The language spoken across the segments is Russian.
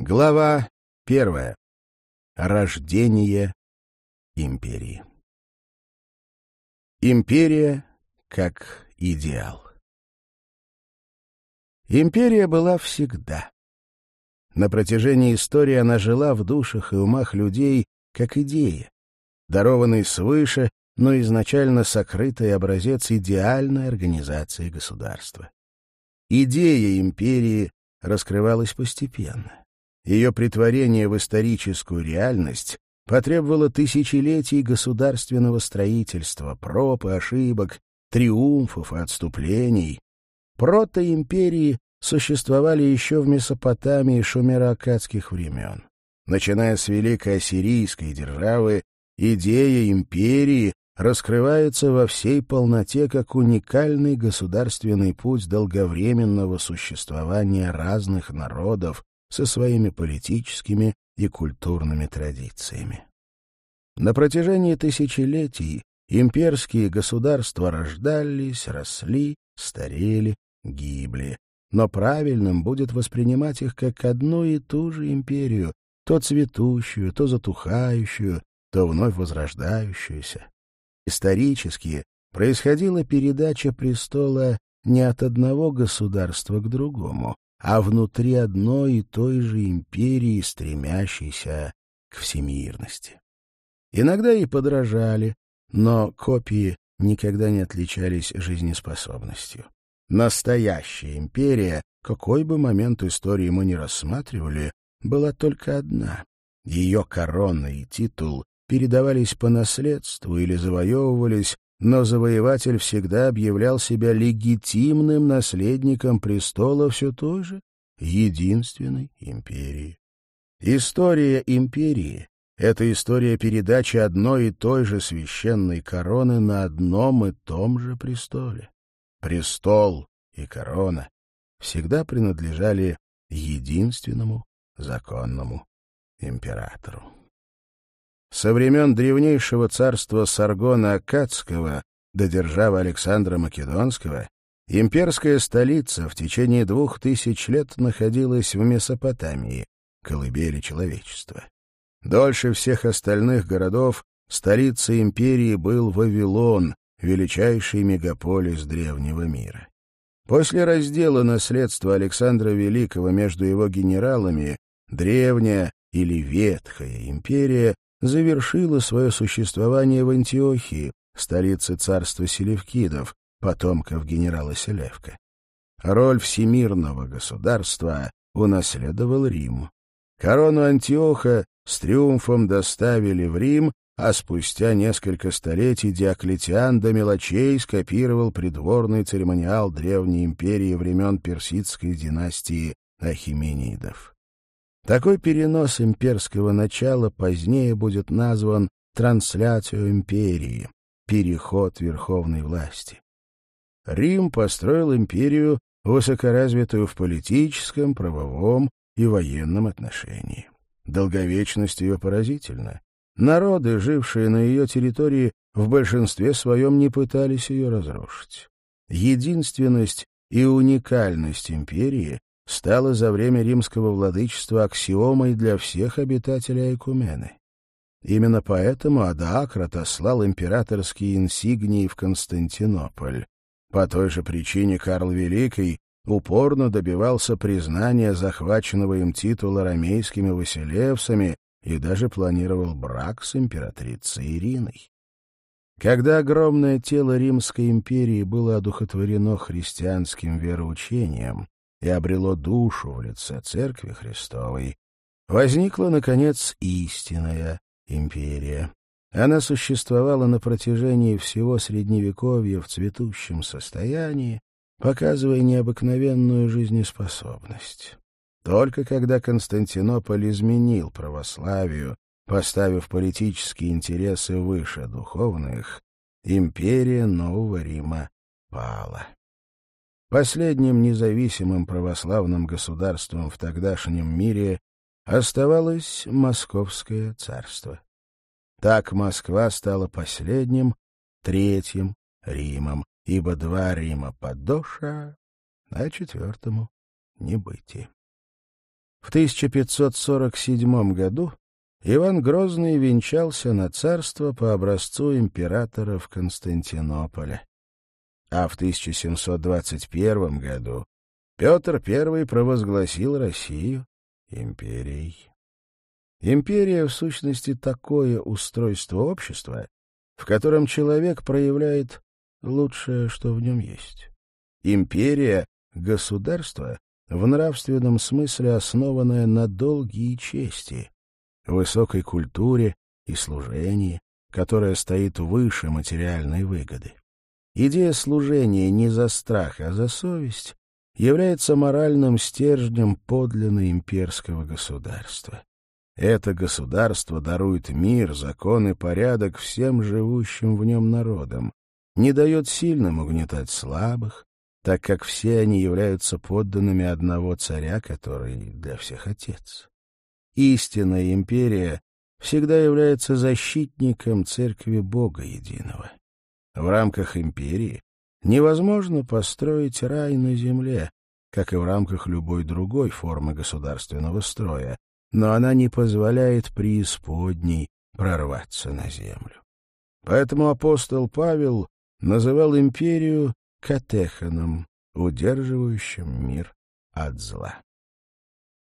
Глава первая. Рождение империи. Империя как идеал. Империя была всегда. На протяжении истории она жила в душах и умах людей как идея, дарованный свыше, но изначально сокрытый образец идеальной организации государства. Идея империи раскрывалась постепенно. Ее притворение в историческую реальность потребовало тысячелетий государственного строительства, проб и ошибок, триумфов и отступлений. Протоимперии существовали еще в Месопотамии шумеро-аккадских времен. Начиная с Великой Ассирийской державы, идея империи раскрывается во всей полноте как уникальный государственный путь долговременного существования разных народов, со своими политическими и культурными традициями. На протяжении тысячелетий имперские государства рождались, росли, старели, гибли. Но правильным будет воспринимать их как одну и ту же империю, то цветущую, то затухающую, то вновь возрождающуюся. Исторически происходила передача престола не от одного государства к другому, а внутри одной и той же империи, стремящейся к всемирности. Иногда и подражали, но копии никогда не отличались жизнеспособностью. Настоящая империя, какой бы момент истории мы ни рассматривали, была только одна. Ее корона и титул передавались по наследству или завоевывались но завоеватель всегда объявлял себя легитимным наследником престола все той же единственной империи. История империи — это история передачи одной и той же священной короны на одном и том же престоле. Престол и корона всегда принадлежали единственному законному императору. Со времен древнейшего царства Саргона Акадского до державы Александра Македонского имперская столица в течение двух тысяч лет находилась в Месопотамии, колыбели человечества. Дольше всех остальных городов столицей империи был Вавилон, величайший мегаполис древнего мира. После раздела наследства Александра Великого между его генералами древняя или ветхая империя завершила свое существование в Антиохии, столице царства Селевкидов, потомков генерала Селевка. Роль всемирного государства унаследовал Рим. Корону Антиоха с триумфом доставили в Рим, а спустя несколько столетий Диоклетиан до мелочей скопировал придворный церемониал Древней империи времен персидской династии Ахименидов. Такой перенос имперского начала позднее будет назван трансляцией империи, переход верховной власти. Рим построил империю, высокоразвитую в политическом, правовом и военном отношении. Долговечность ее поразительна. Народы, жившие на ее территории, в большинстве своем не пытались ее разрушить. Единственность и уникальность империи стало за время римского владычества аксиомой для всех обитателей Айкумены. Именно поэтому Адаакрат ослал императорские инсигнии в Константинополь. По той же причине Карл Великий упорно добивался признания захваченного им титула ромейскими василевсами и даже планировал брак с императрицей Ириной. Когда огромное тело Римской империи было одухотворено христианским вероучением, и обрело душу в лице Церкви Христовой, возникла, наконец, истинная империя. Она существовала на протяжении всего Средневековья в цветущем состоянии, показывая необыкновенную жизнеспособность. Только когда Константинополь изменил православию, поставив политические интересы выше духовных, империя Нового Рима пала. Последним независимым православным государством в тогдашнем мире оставалось Московское царство. Так Москва стала последним, третьим Римом, ибо два Рима подоша, а четвертому не быти. В 1547 году Иван Грозный венчался на царство по образцу императора в Константинополе а в 1721 году Петр I провозгласил Россию империей. Империя, в сущности, такое устройство общества, в котором человек проявляет лучшее, что в нем есть. Империя — государство, в нравственном смысле основанное на долге чести, высокой культуре и служении, которое стоит выше материальной выгоды. Идея служения не за страх, а за совесть является моральным стержнем подлинно имперского государства. Это государство дарует мир, закон и порядок всем живущим в нем народам, не дает сильным угнетать слабых, так как все они являются подданными одного царя, который для всех отец. Истинная империя всегда является защитником церкви Бога Единого. В рамках империи невозможно построить рай на земле, как и в рамках любой другой формы государственного строя, но она не позволяет преисподней прорваться на землю. Поэтому апостол Павел называл империю катеханом, удерживающим мир от зла.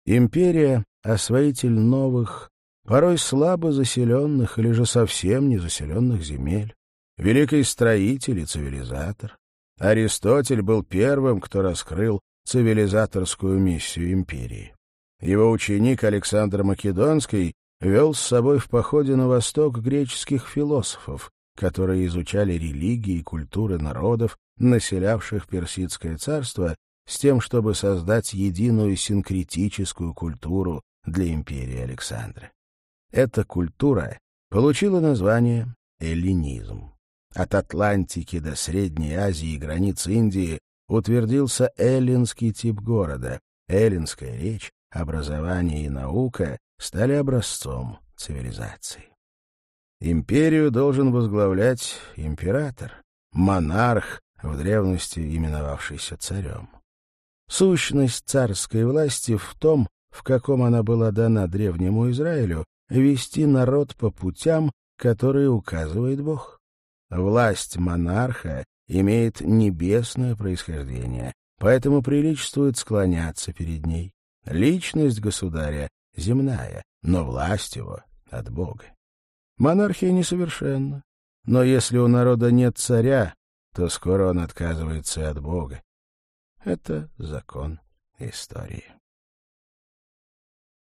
Империя — освоитель новых, порой слабо заселенных или же совсем не заселенных земель великий строитель и цивилизатор. Аристотель был первым, кто раскрыл цивилизаторскую миссию империи. Его ученик Александр Македонский вел с собой в походе на восток греческих философов, которые изучали религии и культуры народов, населявших Персидское царство, с тем, чтобы создать единую синкретическую культуру для империи Александра. Эта культура получила название эллинизм. От Атлантики до Средней Азии и границ Индии утвердился эллинский тип города. Эллинская речь, образование и наука стали образцом цивилизации. Империю должен возглавлять император, монарх, в древности именовавшийся царем. Сущность царской власти в том, в каком она была дана древнему Израилю, вести народ по путям, которые указывает Бог. Власть монарха имеет небесное происхождение, поэтому приличествует склоняться перед ней. Личность государя земная, но власть его от Бога. Монархия несовершенна, но если у народа нет царя, то скоро он отказывается от Бога. Это закон истории.